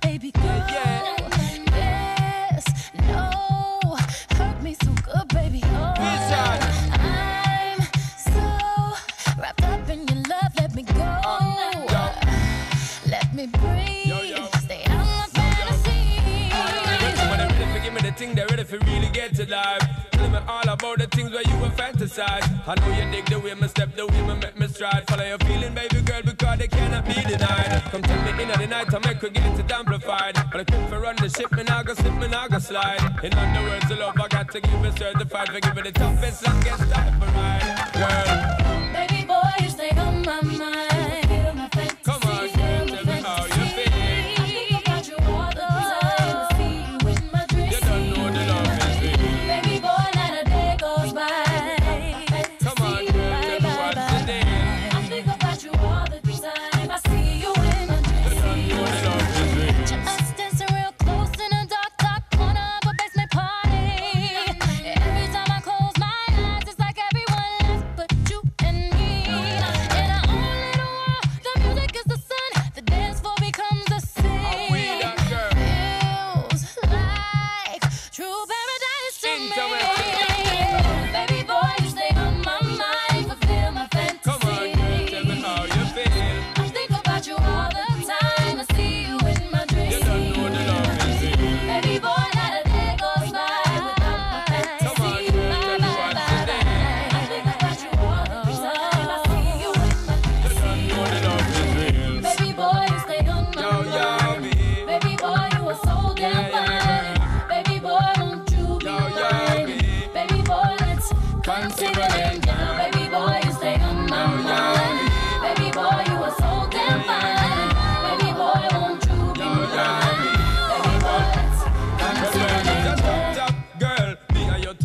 Baby. Yeah. Yes, no, hurt me so good, baby. Oh, I'm so wrapped up in your love. Let me go. Oh, Let me breathe. Yo, yo. Stay out my fantasy. When they ready for give me the thing, they ready for really get to life. Tell me all about the things where you were fantasize. I know you dig the way me step, the way me make me stride. Follow your feeling, baby girl, because they cannot be denied. Come tell me in the night, I make her get it amplified. But I quit for run the ship, me nah go slip, me nah go slide. In other words, the love I got to give it certified for giving the toughest, longest time for ride. Girl,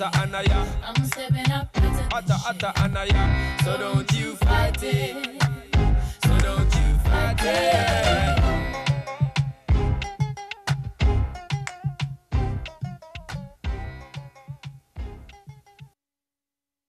atta anaya. I'm stepping up. Atta atta anaya. So don't you fight it. So don't you fight it.